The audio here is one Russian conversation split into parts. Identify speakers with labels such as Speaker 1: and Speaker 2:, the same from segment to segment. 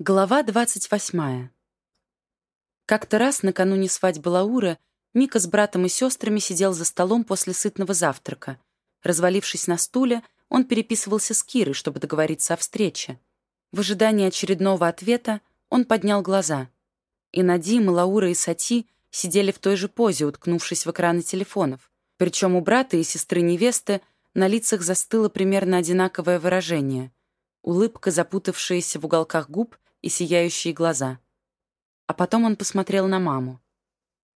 Speaker 1: Глава двадцать восьмая. Как-то раз, накануне свадьбы Лауры, Мика с братом и сестрами сидел за столом после сытного завтрака. Развалившись на стуле, он переписывался с Кирой, чтобы договориться о встрече. В ожидании очередного ответа он поднял глаза. И Надим, и Лаура, и Сати сидели в той же позе, уткнувшись в экраны телефонов. Причем у брата и сестры невесты на лицах застыло примерно одинаковое выражение. Улыбка, запутавшаяся в уголках губ, и сияющие глаза. А потом он посмотрел на маму.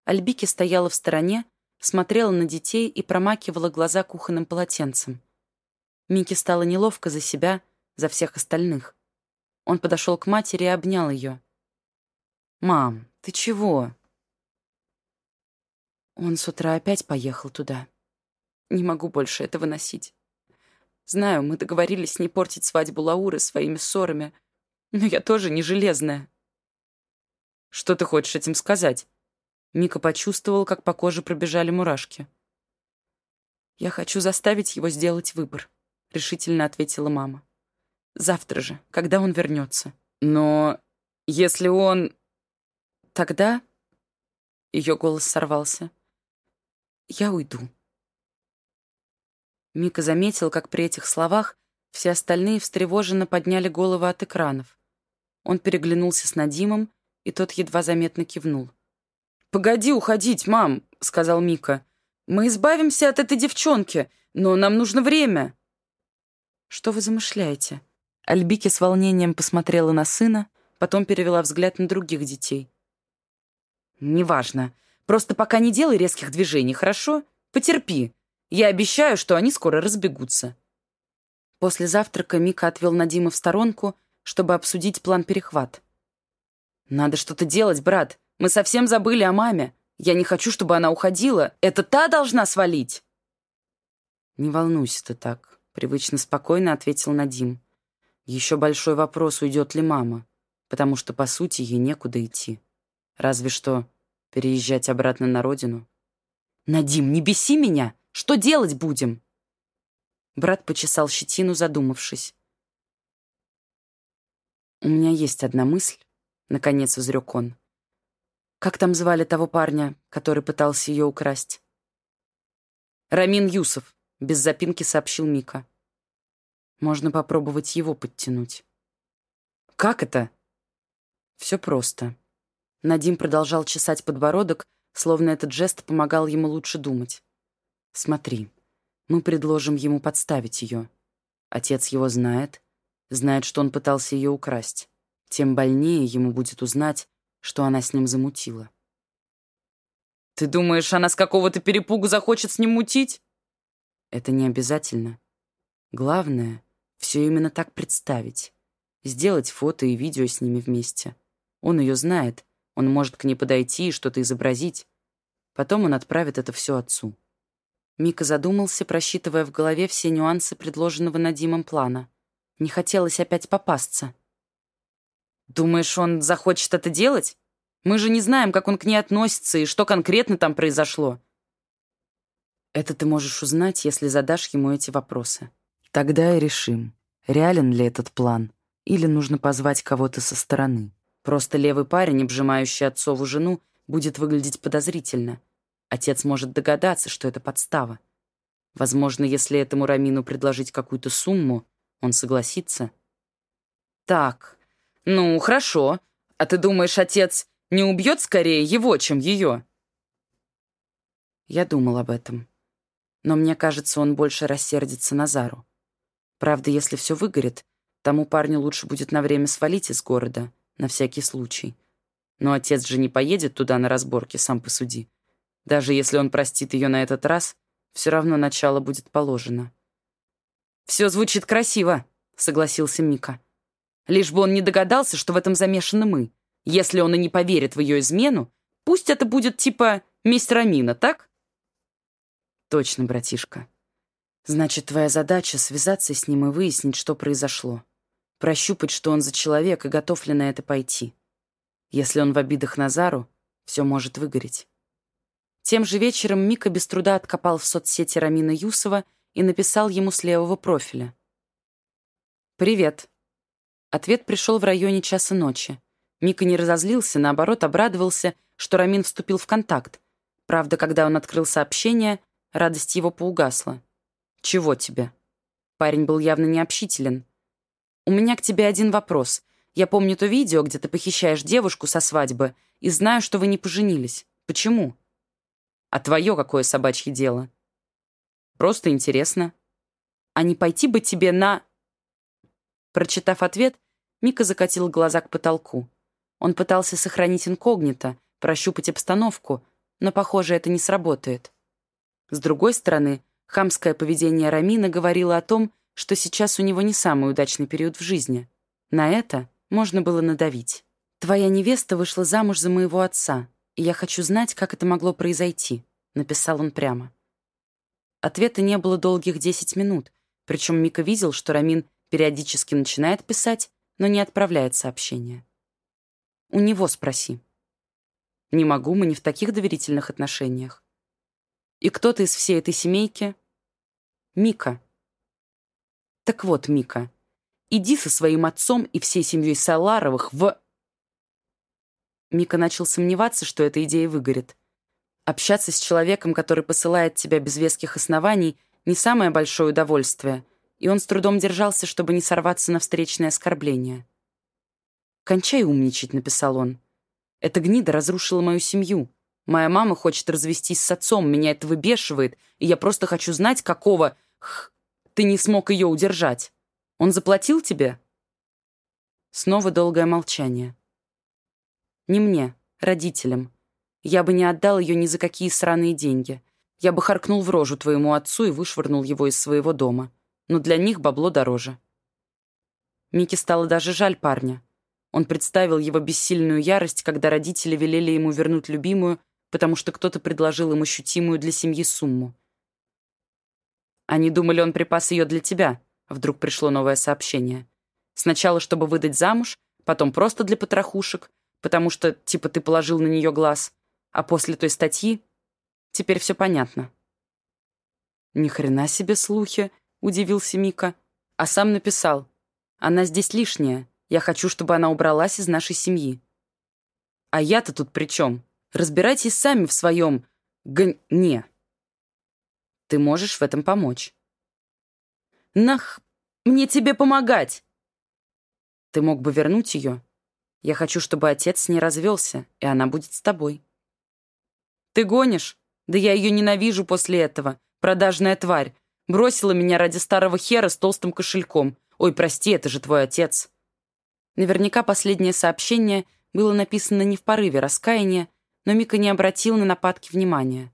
Speaker 1: Альбики стояла в стороне, смотрела на детей и промакивала глаза кухонным полотенцем. Мике стало неловко за себя, за всех остальных. Он подошел к матери и обнял ее. «Мам, ты чего?» Он с утра опять поехал туда. Не могу больше это выносить. Знаю, мы договорились не портить свадьбу Лауры своими ссорами, но я тоже не железная. Что ты хочешь этим сказать? Мика почувствовал, как по коже пробежали мурашки. «Я хочу заставить его сделать выбор», — решительно ответила мама. «Завтра же, когда он вернется». «Но если он...» «Тогда...» — ее голос сорвался. «Я уйду». Мика заметил, как при этих словах все остальные встревоженно подняли головы от экранов. Он переглянулся с Надимом, и тот едва заметно кивнул. «Погоди уходить, мам», — сказал Мика. «Мы избавимся от этой девчонки, но нам нужно время». «Что вы замышляете?» Альбики с волнением посмотрела на сына, потом перевела взгляд на других детей. «Неважно. Просто пока не делай резких движений, хорошо? Потерпи. Я обещаю, что они скоро разбегутся». После завтрака Мика отвел Надима в сторонку чтобы обсудить план перехват. «Надо что-то делать, брат. Мы совсем забыли о маме. Я не хочу, чтобы она уходила. Это та должна свалить!» «Не волнуйся ты так», — привычно спокойно ответил Надим. «Еще большой вопрос, уйдет ли мама, потому что, по сути, ей некуда идти. Разве что переезжать обратно на родину». «Надим, не беси меня! Что делать будем?» Брат почесал щетину, задумавшись. «У меня есть одна мысль», — наконец изрек он. «Как там звали того парня, который пытался ее украсть?» «Рамин Юсов», — без запинки сообщил Мика. «Можно попробовать его подтянуть». «Как это?» «Все просто». Надим продолжал чесать подбородок, словно этот жест помогал ему лучше думать. «Смотри, мы предложим ему подставить ее. Отец его знает, знает, что он пытался ее украсть, тем больнее ему будет узнать, что она с ним замутила. «Ты думаешь, она с какого-то перепугу захочет с ним мутить?» «Это не обязательно. Главное — все именно так представить. Сделать фото и видео с ними вместе. Он ее знает, он может к ней подойти и что-то изобразить. Потом он отправит это все отцу». Мика задумался, просчитывая в голове все нюансы предложенного Надимом плана — не хотелось опять попасться. «Думаешь, он захочет это делать? Мы же не знаем, как он к ней относится и что конкретно там произошло». «Это ты можешь узнать, если задашь ему эти вопросы. Тогда и решим, реален ли этот план, или нужно позвать кого-то со стороны. Просто левый парень, обжимающий отцову жену, будет выглядеть подозрительно. Отец может догадаться, что это подстава. Возможно, если этому Рамину предложить какую-то сумму, он согласится? Так, ну, хорошо. А ты думаешь, отец не убьет скорее его, чем ее? Я думал об этом. Но мне кажется, он больше рассердится на Зару. Правда, если все выгорит, тому парню лучше будет на время свалить из города, на всякий случай. Но отец же не поедет туда на разборки, сам посуди. Даже если он простит ее на этот раз, все равно начало будет положено. «Все звучит красиво», — согласился Мика. «Лишь бы он не догадался, что в этом замешаны мы. Если он и не поверит в ее измену, пусть это будет типа месть Рамина, так?» «Точно, братишка. Значит, твоя задача — связаться с ним и выяснить, что произошло. Прощупать, что он за человек и готов ли на это пойти. Если он в обидах Назару, все может выгореть». Тем же вечером Мика без труда откопал в соцсети Рамина Юсова — и написал ему с левого профиля. «Привет. Ответ пришел в районе часа ночи. Мика не разозлился, наоборот, обрадовался, что Рамин вступил в контакт. Правда, когда он открыл сообщение, радость его поугасла. «Чего тебе?» Парень был явно необщителен. «У меня к тебе один вопрос. Я помню то видео, где ты похищаешь девушку со свадьбы, и знаю, что вы не поженились. Почему?» «А твое какое собачье дело?» «Просто интересно». «А не пойти бы тебе на...» Прочитав ответ, Мика закатил глаза к потолку. Он пытался сохранить инкогнито, прощупать обстановку, но, похоже, это не сработает. С другой стороны, хамское поведение Рамина говорило о том, что сейчас у него не самый удачный период в жизни. На это можно было надавить. «Твоя невеста вышла замуж за моего отца, и я хочу знать, как это могло произойти», — написал он прямо. Ответа не было долгих десять минут, причем Мика видел, что Рамин периодически начинает писать, но не отправляет сообщения. У него спроси. Не могу, мы не в таких доверительных отношениях. И кто-то из всей этой семейки? Мика. Так вот, Мика, иди со своим отцом и всей семьей Саларовых в... Мика начал сомневаться, что эта идея выгорит. Общаться с человеком, который посылает тебя без веских оснований, не самое большое удовольствие, и он с трудом держался, чтобы не сорваться на встречное оскорбление. «Кончай умничать», — написал он. «Эта гнида разрушила мою семью. Моя мама хочет развестись с отцом, меня это выбешивает, и я просто хочу знать, какого... Х... ты не смог ее удержать. Он заплатил тебе?» Снова долгое молчание. «Не мне, родителям. Я бы не отдал ее ни за какие сраные деньги. Я бы харкнул в рожу твоему отцу и вышвырнул его из своего дома. Но для них бабло дороже». Мике стало даже жаль парня. Он представил его бессильную ярость, когда родители велели ему вернуть любимую, потому что кто-то предложил им ощутимую для семьи сумму. «Они думали, он припас ее для тебя», — вдруг пришло новое сообщение. «Сначала, чтобы выдать замуж, потом просто для потрохушек, потому что, типа, ты положил на нее глаз, а после той статьи теперь все понятно». «Ни хрена себе слухи», — удивился Мика, а сам написал. «Она здесь лишняя, я хочу, чтобы она убралась из нашей семьи. А я-то тут при чем? Разбирайтесь сами в своем гне. Ты можешь в этом помочь. Нах, мне тебе помогать. Ты мог бы вернуть ее. Я хочу, чтобы отец с ней развелся, и она будет с тобой. Ты гонишь? Да я ее ненавижу после этого. Продажная тварь. Бросила меня ради старого хера с толстым кошельком. Ой, прости, это же твой отец. Наверняка последнее сообщение было написано не в порыве раскаяния, но Мика не обратил на нападки внимания.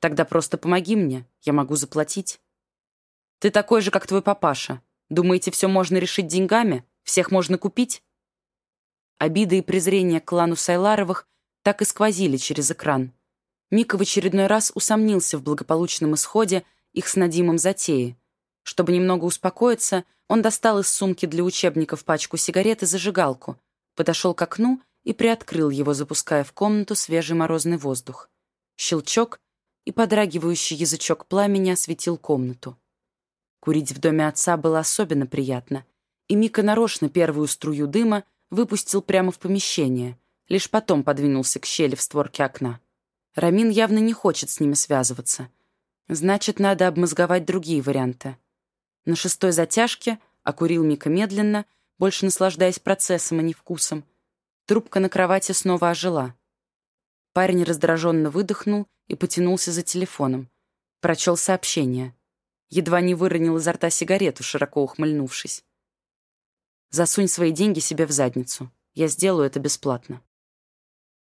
Speaker 1: «Тогда просто помоги мне, я могу заплатить». «Ты такой же, как твой папаша. Думаете, все можно решить деньгами? Всех можно купить?» Обида и презрение к клану Сайларовых так и сквозили через экран. Мика в очередной раз усомнился в благополучном исходе их с Надимом затеи. Чтобы немного успокоиться, он достал из сумки для учебников пачку сигарет и зажигалку, подошел к окну и приоткрыл его, запуская в комнату свежий морозный воздух. Щелчок, и подрагивающий язычок пламени осветил комнату. Курить в доме отца было особенно приятно, и Мика нарочно первую струю дыма выпустил прямо в помещение, лишь потом подвинулся к щели в створке окна. Рамин явно не хочет с ними связываться. Значит, надо обмозговать другие варианты. На шестой затяжке окурил Мика медленно, больше наслаждаясь процессом, а не вкусом. Трубка на кровати снова ожила. Парень раздраженно выдохнул и потянулся за телефоном. Прочел сообщение. Едва не выронил изо рта сигарету, широко ухмыльнувшись. «Засунь свои деньги себе в задницу. Я сделаю это бесплатно».